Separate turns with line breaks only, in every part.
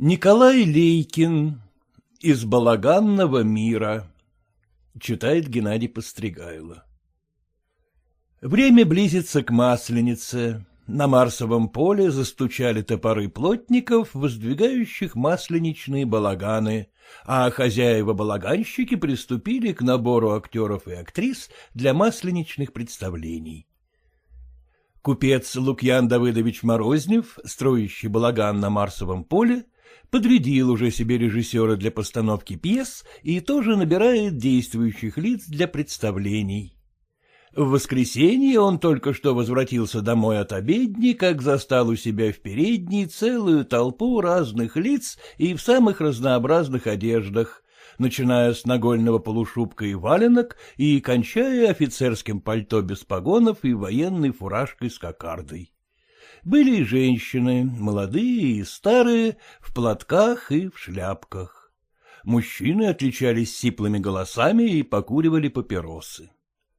Николай Лейкин из балаганного мира. Читает Геннадий Постригайло. Время близится к Масленице. На Марсовом поле застучали топоры плотников, воздвигающих масленичные балаганы, а хозяева-балаганщики приступили к набору актеров и актрис для масленичных представлений. Купец Лукьян Давыдович Морознев, строящий балаган на Марсовом поле, подрядил уже себе режиссера для постановки пьес и тоже набирает действующих лиц для представлений. В воскресенье он только что возвратился домой от обедни, как застал у себя в передней целую толпу разных лиц и в самых разнообразных одеждах, начиная с нагольного полушубка и валенок и кончая офицерским пальто без погонов и военной фуражкой с кокардой. Были и женщины, молодые и старые, в платках и в шляпках. Мужчины отличались сиплыми голосами и покуривали папиросы.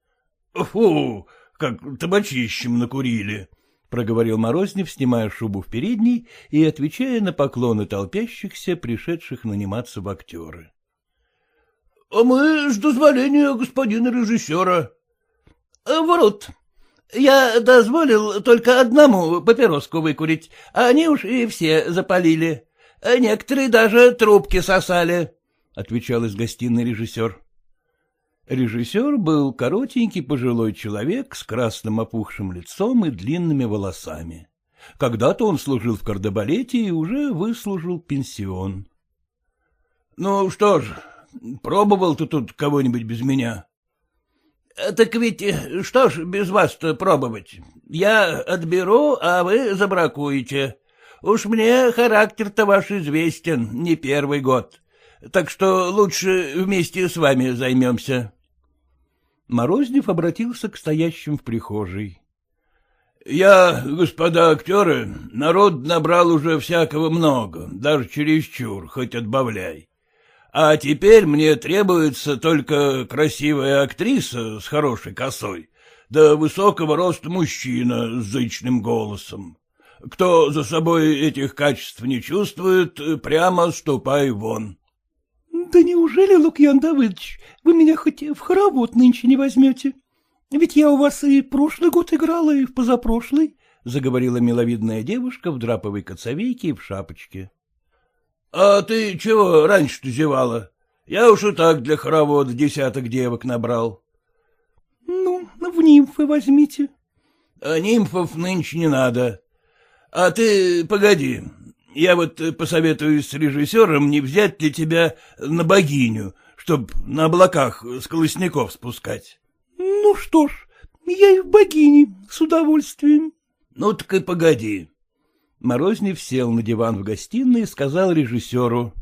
— Фу, как табачищем накурили! — проговорил Морознев, снимая шубу в передней и отвечая на поклоны толпящихся, пришедших наниматься в актеры. — А мы с дозволения господина режиссера. — Ворот, я дозволил только одному папироску выкурить, а они уж и все запалили. Некоторые даже трубки сосали, — отвечал из гостиной режиссер. Режиссер был коротенький пожилой человек с красным опухшим лицом и длинными волосами. Когда-то он служил в кардебалете и уже выслужил пенсион. — Ну что ж, пробовал ты тут кого-нибудь без меня? — Так ведь э, что ж без вас-то пробовать? Я отберу, а вы забракуете. Уж мне характер-то ваш известен, не первый год. Так что лучше вместе с вами займемся. Морознев обратился к стоящим в прихожей. — Я, господа актеры, народ набрал уже всякого много, даже чересчур, хоть отбавляй. А теперь мне требуется только красивая актриса с хорошей косой, да высокого роста мужчина с зычным голосом. Кто за собой этих качеств не чувствует, прямо ступай вон.
— Да неужели, Лукьян Давыдович, вы меня хоть в хоровод нынче не возьмете? Ведь я у вас и прошлый год играла, и в позапрошлый, — заговорила миловидная девушка в драповой коцовейке и в шапочке.
— А ты чего раньше-то зевала? Я уж и так для хоровода десяток девок набрал.
— Ну, в нимфы возьмите.
— А нимфов нынче не надо. А ты погоди, я вот посоветуюсь с режиссером, не взять ли тебя на богиню, чтоб на облаках с колосников спускать.
— Ну что ж, я и в богине с удовольствием.
— Ну так и погоди. Морознев сел на диван в гостиной и сказал режиссеру.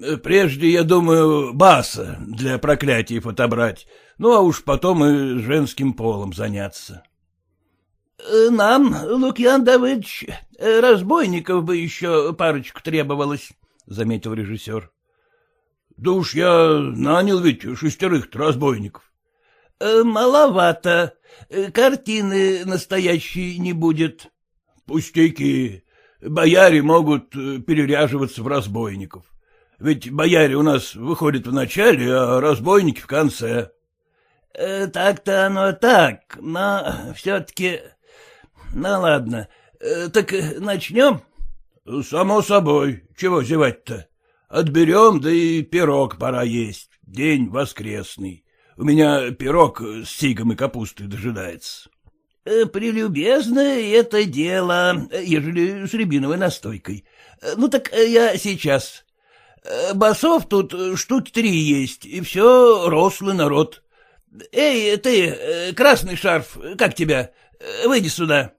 — Прежде, я думаю, баса для проклятий отобрать, ну а уж потом и женским полом заняться. — Нам, Лукьян Давыдович, разбойников бы еще парочку требовалось, — заметил режиссер. — Да уж я нанял ведь шестерых разбойников. — Маловато. Картины настоящей не будет. Пустяки. Бояре могут э, переряживаться в разбойников. Ведь бояре у нас выходят в начале, а разбойники в конце. Э, — Так-то оно так, но все-таки... Ну, ладно. Э, так начнем? — Само собой. Чего зевать-то? Отберем, да и пирог пора есть. День воскресный. У меня пирог с сигом и капустой дожидается. Э, — Прелюбезное это дело, ежели с рябиновой настойкой. Ну так я сейчас. Басов тут штуки три есть, и все рослый народ. Эй, ты, э, красный шарф, как тебя? Выйди сюда.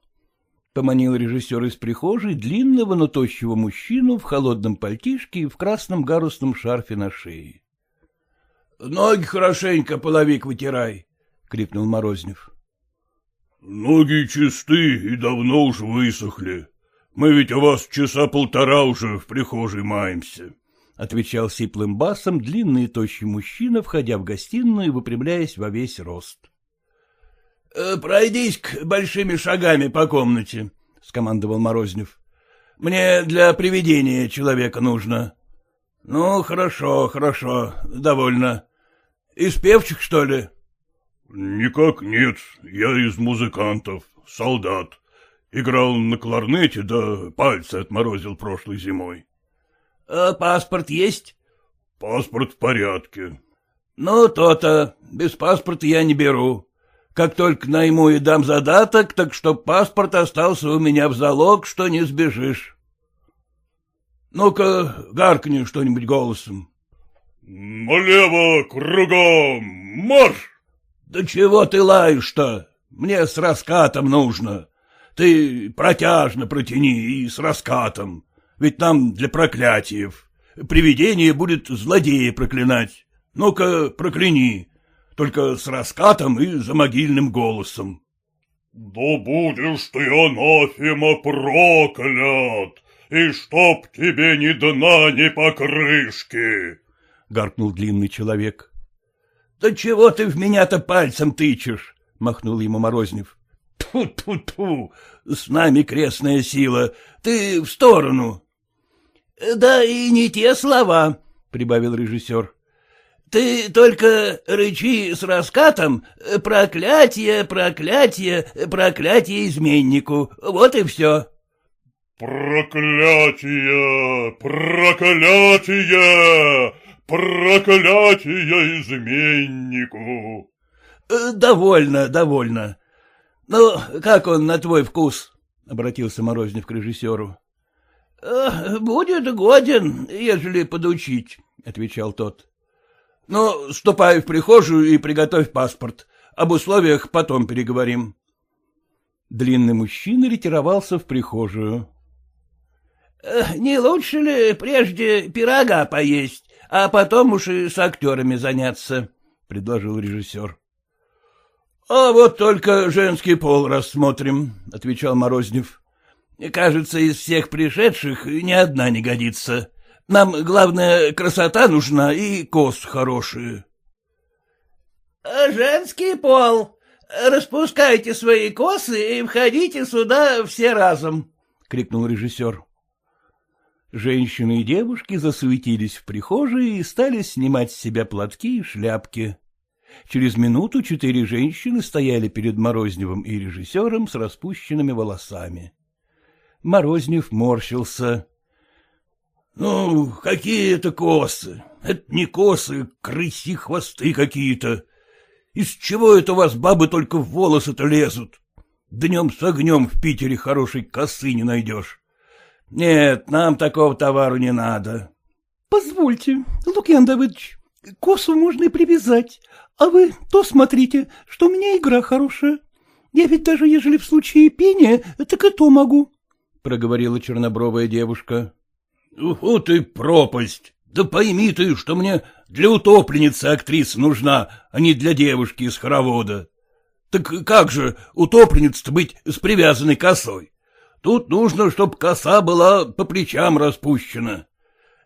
Поманил режиссер из прихожей длинного, но тощего мужчину в холодном пальтишке и в красном гарусном шарфе на шее. — Ноги хорошенько половик вытирай, — крикнул Морознев.
— Ноги чисты и давно уж высохли. Мы ведь у вас часа полтора уже в прихожей маемся, —
отвечал сиплым басом длинный и тощий мужчина, входя в гостиную и выпрямляясь во весь рост. — Пройдись большими шагами по комнате, — скомандовал Морознев. — Мне для приведения человека нужно. Ну, хорошо, хорошо, довольно. Из певчих, что ли?
Никак нет, я из музыкантов, солдат. Играл на кларнете, да пальцы отморозил прошлой зимой.
А паспорт есть?
Паспорт в порядке.
Ну, то-то, без паспорта я не беру. Как только найму и дам задаток, так чтоб паспорт остался у меня в залог, что не сбежишь. Ну-ка, гаркни что-нибудь голосом.
— Налево, кругом, марш!
— Да чего ты лаешь-то? Мне с раскатом нужно. Ты протяжно протяни и с раскатом. Ведь нам для проклятиев. Привидение будет злодея проклинать. Ну-ка, прокляни только с раскатом и за могильным голосом.
— Да будешь ты, анафема, проклят, и чтоб тебе ни дна, ни покрышки!
— гаркнул длинный человек. — Да чего ты в меня-то пальцем тычешь? — махнул ему Морознев. — Тьфу-тьфу-тьфу, с нами крестная сила, ты в сторону. — Да и не те слова, — прибавил режиссер. Ты только рычи с раскатом «Проклятие, проклятие, проклятие изменнику». Вот и все.
«Проклятие, проклятие, проклятие изменнику».
«Довольно, довольно. Ну, как он на твой вкус?» — обратился Морознев к режиссеру. «Будет годен, ежели подучить», — отвечал тот. Ну, ступай в прихожую и приготовь паспорт. Об условиях потом переговорим. Длинный мужчина ретировался в прихожую. — Не лучше ли прежде пирога поесть, а потом уж и с актерами заняться? — предложил режиссер. — А вот только женский пол рассмотрим, — отвечал Морознев. — Кажется, из всех пришедших ни одна не годится. Нам, главное, красота нужна и кос хорошие. — Женский пол. Распускайте свои косы и входите сюда все разом, — крикнул режиссер. Женщины и девушки засуетились в прихожей и стали снимать с себя платки и шляпки. Через минуту четыре женщины стояли перед Морозневым и режиссером с распущенными волосами. Морознев морщился. — Ну, какие это косы? Это не косы, крыси хвосты какие-то. Из чего это у вас бабы только в волосы-то лезут? Днем с огнем в Питере хорошей косы не найдешь. Нет, нам такого товару не надо.
— Позвольте, Лукьян Давыдович, косу можно и привязать, а вы то смотрите, что у меня игра хорошая. Я ведь даже ежели в случае пения, так и то могу, — проговорила чернобровая девушка.
— Фу ты, пропасть! Да пойми ты, что мне для утопленницы актриса нужна, а не для девушки из хоровода. Так как же утопленница быть с привязанной косой? Тут нужно, чтобы коса была по плечам распущена.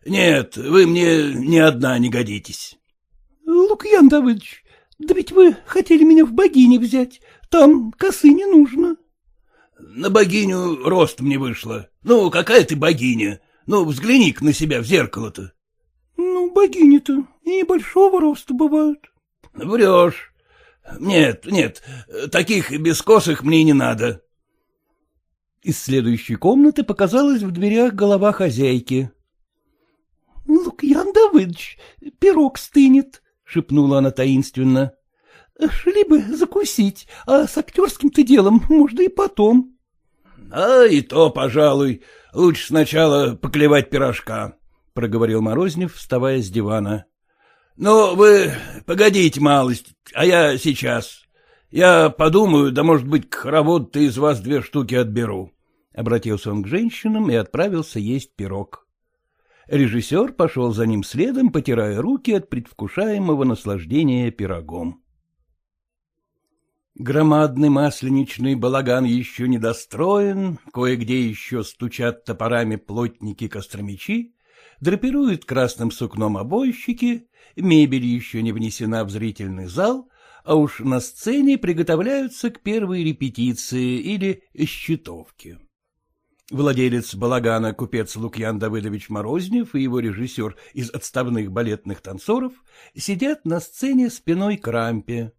Нет, вы мне ни одна не годитесь.
— Лукьян Давыдович, да ведь вы хотели меня в богини взять, там косы не нужно.
— На богиню рост мне вышло. Ну, какая ты богиня? Ну, взгляни на себя в зеркало-то.
— Ну, богини-то и небольшого роста бывают.
— Врешь. Нет, нет, таких бескосых мне не надо. Из следующей комнаты показалась в дверях голова хозяйки.
— Лукьян Давыдович, пирог стынет, — шепнула она таинственно. — Шли бы закусить, а с актерским-то делом можно и потом.
— А и то, пожалуй, Лучше сначала поклевать пирожка, — проговорил Морознев, вставая с дивана. — Ну, вы погодите малость, а я сейчас. Я подумаю, да, может быть, к хороводу-то из вас две штуки отберу. Обратился он к женщинам и отправился есть пирог. Режиссер пошел за ним следом, потирая руки от предвкушаемого наслаждения пирогом. Громадный масленичный балаган еще не достроен, кое-где еще стучат топорами плотники-костромичи, драпируют красным сукном обойщики, мебель еще не внесена в зрительный зал, а уж на сцене приготовляются к первой репетиции или счетовке.
Владелец балагана купец Лукьян Давыдович Морознев и его режиссер из отставных балетных танцоров сидят на сцене спиной к рампе.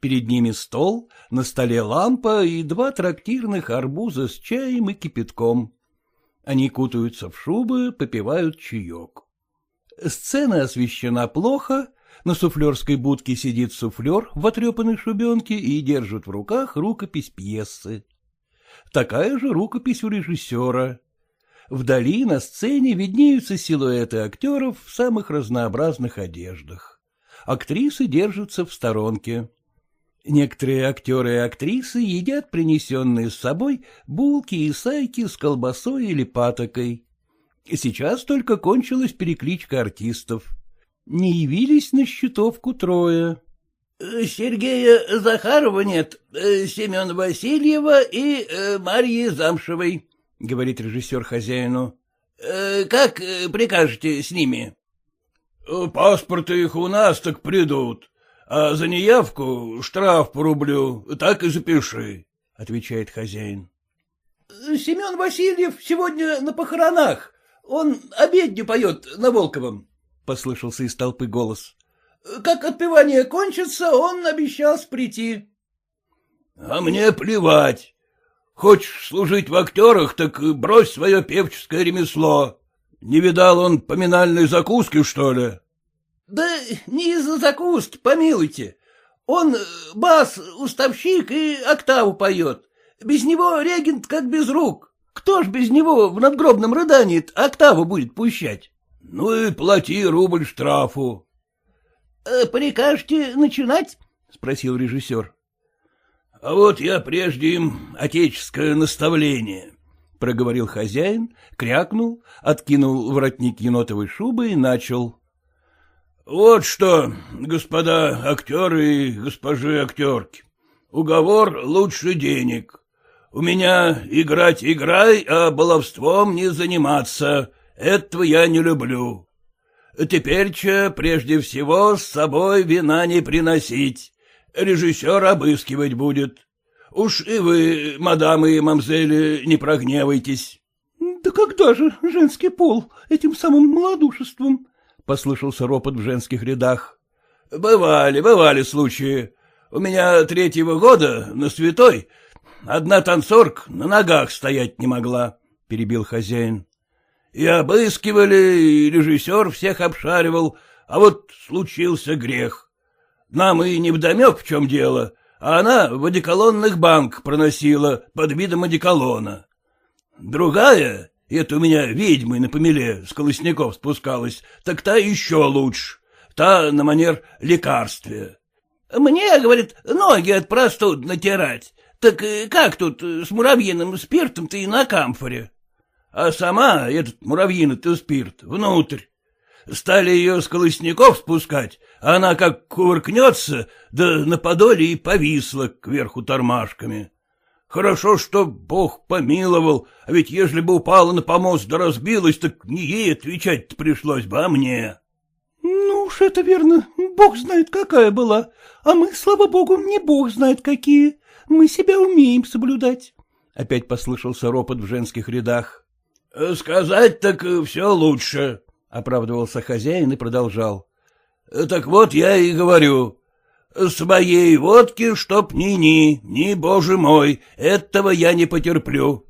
Перед ними стол, на столе лампа и два трактирных арбуза с чаем и кипятком. Они кутаются в шубы, попивают чаек. Сцена освещена плохо, на суфлерской будке сидит суфлер в отрепанной шубенке и держит в руках рукопись пьесы. Такая же рукопись у режиссера. Вдали на сцене виднеются силуэты актеров в самых разнообразных одеждах. Актрисы держатся в сторонке. Некоторые актеры и актрисы едят принесенные с собой булки и сайки с колбасой или патокой. Сейчас только кончилась перекличка артистов. Не явились на счетовку трое.
Э, — Сергея Захарова нет, э, Семен Васильева и э, Марьи Замшевой, — говорит режиссер хозяину. — Как прикажете с ними?
— Паспорты их у нас, так придут, а за неявку штраф по рублю, так и запиши, — отвечает хозяин.
— Семен Васильев сегодня на похоронах, он обедню поет на Волковом, — послышался из толпы голос. — Как отпевание кончится, он обещал прийти.
— А мне плевать. Хочешь служить в актерах, так брось свое певческое ремесло. Не видал он поминальной закуски, что ли?
— Да не из-за закуски, помилуйте. Он бас, уставщик и октаву поет. Без него регент как без рук. Кто ж без него в надгробном рыдании октаву будет пущать?
— Ну и плати рубль штрафу.
«Э, — Прикажете начинать? — спросил режиссер.
— А вот я прежде им отеческое наставление, — проговорил хозяин, крякнул, откинул воротник енотовой шубы и начал. — Вот что, господа актеры и госпожи актерки, уговор лучше денег. У меня играть играй, а баловством не заниматься. Этого я не люблю. Теперь-че, прежде всего, с собой вина не приносить. Режиссер обыскивать будет. Уж и вы, мадамы и мамзели, не прогневайтесь.
— Да когда же женский пол этим самым малодушеством? — послышался ропот в женских рядах.
— Бывали, бывали случаи. У меня третьего года на святой Одна танцорка на ногах стоять не могла, — перебил хозяин. И обыскивали, и режиссер всех обшаривал, а вот случился грех. Нам и не вдомек, в чем дело, а она в одеколонных банк проносила под видом одеколона. Другая, это у меня ведьмой на помеле с колосников спускалась, так та еще лучше, та на манер лекарствия.
Мне, говорит, ноги от простуд натирать, так э, как тут с муравьиным спиртом-то и на камфоре?
А сама этот муравьиный-то спирт внутрь. Стали ее с колосников спускать, а она как кувыркнется, да на подоле и повисла кверху тормашками. Хорошо, что Бог помиловал, а ведь ежели бы упала на помост да разбилась, так не ей отвечать пришлось бы, а мне.
— Ну уж это верно, Бог знает, какая была, а мы, слава Богу, не Бог знает какие. Мы себя умеем соблюдать. Опять послышался ропот в женских рядах.
— Сказать так все лучше, — оправдывался хозяин и продолжал. — Так вот я и говорю. Своей водки, чтоб ни-ни, ни, боже мой, этого я не потерплю.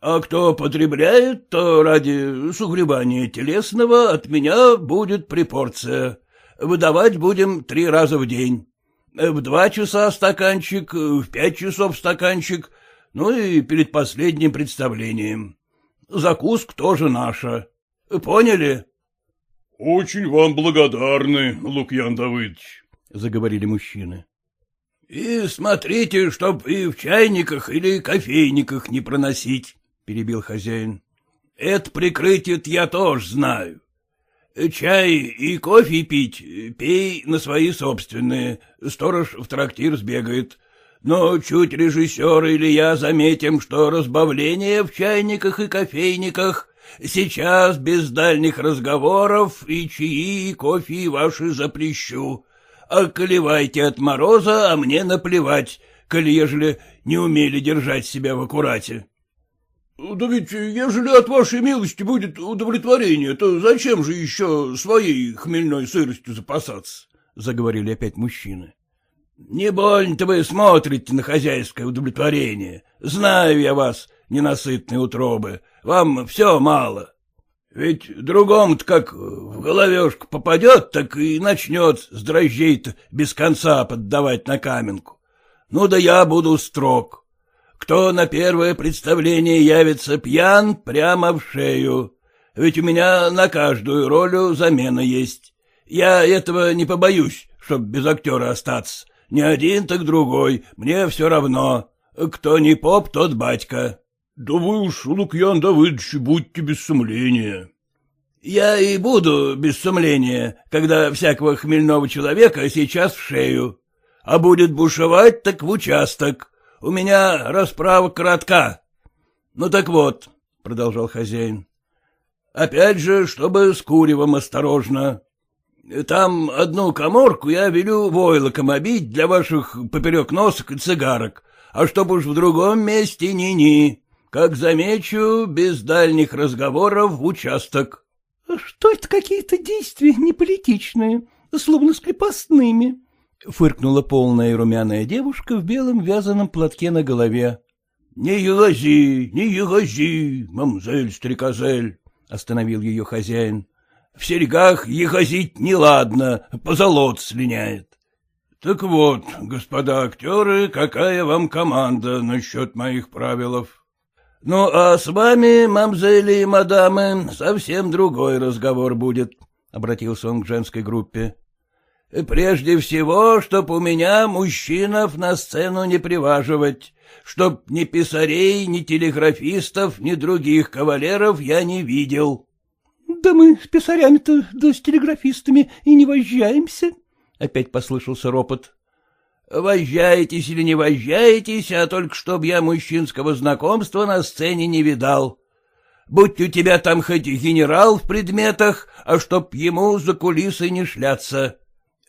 А кто потребляет, то ради сугребания телесного от меня будет припорция. Выдавать будем три раза в день. В два часа стаканчик, в пять часов стаканчик, ну и перед последним представлением. Закуск тоже наша. Поняли?
— Очень вам благодарны, Лукьян Давыдович, — заговорили мужчины.
— И смотрите, чтоб и в чайниках или кофейниках не проносить, — перебил хозяин. — Это прикрытие я тоже знаю. Чай и кофе пить пей на свои собственные, сторож в трактир сбегает. Но чуть режиссер или я заметим, что разбавление в чайниках и кофейниках сейчас без дальних разговоров и чаи, и кофе ваши запрещу. Околевайте от мороза, а мне наплевать, коли ежели не умели держать себя в аккурате. — Да ведь, ежели от вашей милости будет удовлетворение, то зачем же еще своей хмельной сыростью запасаться? — заговорили опять мужчины. — Не больно-то вы смотрите на хозяйское удовлетворение. Знаю я вас, ненасытные утробы, вам все мало. Ведь другому-то как в головешку попадет, так и начнет с дрожжей-то без конца поддавать на каменку. Ну да я буду строг. Кто на первое представление явится пьян, прямо в шею. Ведь у меня на каждую роль замена есть. Я этого не побоюсь, чтоб без актера остаться. Не один, так другой, мне все равно. Кто не поп, тот батька. — Да вы уж, Лукьян Давыдович, будьте без сомления. — Я и буду без сомления, когда всякого хмельного человека сейчас в шею. А будет бушевать, так в участок. У меня расправа коротка. Ну так вот, — продолжал хозяин, — опять же, чтобы с куревом осторожно. Там одну коморку я велю войлоком обить для ваших поперек носок и цигарок, а чтоб уж в другом месте ни-ни. Как замечу, без дальних разговоров в участок.
— Что это какие-то действия неполитичные, словно с крепостными? — фыркнула полная и румяная девушка в белом вязаном платке на голове.
— Не ягози, не ягози, мамзель-стрекозель, — остановил ее хозяин. — В серьгах ягозить неладно, позолот слиняет. — Так вот, господа актеры, какая вам команда насчет моих правилов? Ну, а с вами, мамзели и мадамы, совсем другой разговор будет, — обратился он к женской группе. Прежде всего, чтоб у меня мужчинов на сцену не приваживать, чтоб ни писарей, ни телеграфистов, ни других кавалеров я не видел.
— Да мы с писарями-то, да с телеграфистами и не возжаемся, — опять послышался ропот.
— Возжаетесь или не возжаетесь, а только чтоб я мужчинского знакомства на сцене не видал. Будь у тебя там хоть генерал в предметах, а чтоб ему за кулисы не шляться.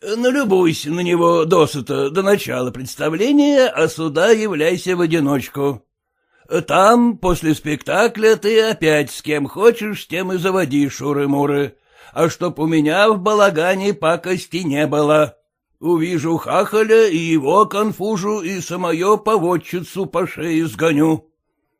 Налюбуйся на него досыта до начала представления, а сюда являйся в одиночку. Там, после спектакля, ты опять с кем хочешь, с тем и заводи шуры-муры. А чтоб у меня в балагане пакости не было. Увижу хахаля, и его конфужу, и самое поводчицу по шее сгоню.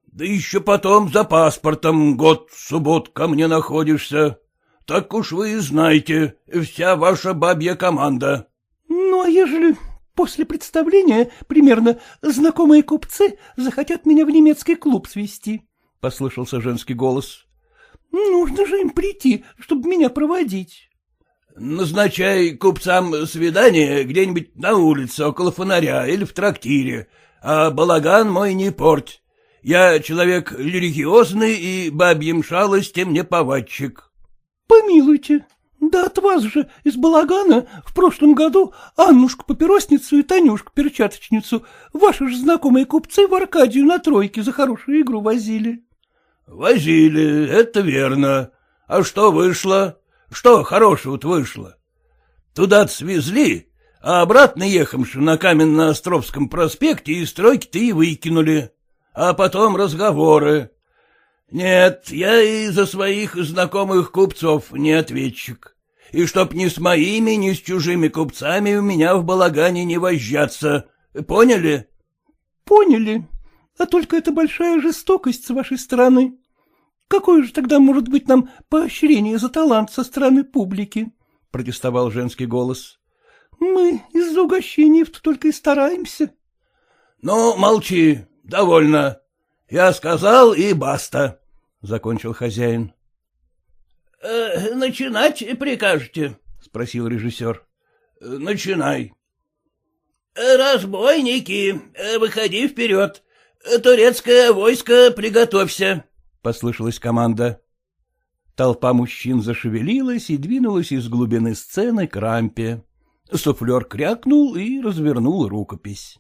Да еще потом за паспортом год суббот ко мне находишься. Так уж вы и знаете, вся ваша бабья команда.
— Ну, а ежели после представления примерно знакомые купцы захотят меня в немецкий клуб свести? — послышался женский голос. — Нужно же им прийти, чтобы меня проводить.
— Назначай купцам свидание где-нибудь на улице около фонаря или в трактире, а балаган мой не порть. Я человек религиозный и бабьим шалостям не повадчик.
Помилуйте, да от вас же из балагана в прошлом году Аннушку-папиросницу и Танюшку-перчаточницу ваши же знакомые купцы в Аркадию на тройке за хорошую игру возили.
— Возили, это верно. А что вышло? Что хорошего-то вышло? Туда-то свезли, а обратно ехавши на Каменно-Островском проспекте из тройки-то и выкинули. А потом разговоры. Нет, я и за своих знакомых купцов не ответчик. И чтоб ни с моими, ни с чужими купцами у меня в балагане не возжаться. Поняли?
Поняли. А только это большая жестокость с вашей стороны. Какое же тогда может быть нам поощрение за талант со стороны публики? — протестовал женский голос. — Мы из-за угощений только и стараемся.
— Ну, молчи, довольно. Я сказал и баста, — закончил хозяин. «Э, — Начинать прикажете? — спросил режиссер. — Начинай. — Разбойники, выходи вперед. Турецкое войско, приготовься, — послышалась команда.
Толпа мужчин зашевелилась и двинулась из глубины сцены к рампе. Суфлер крякнул и развернул рукопись.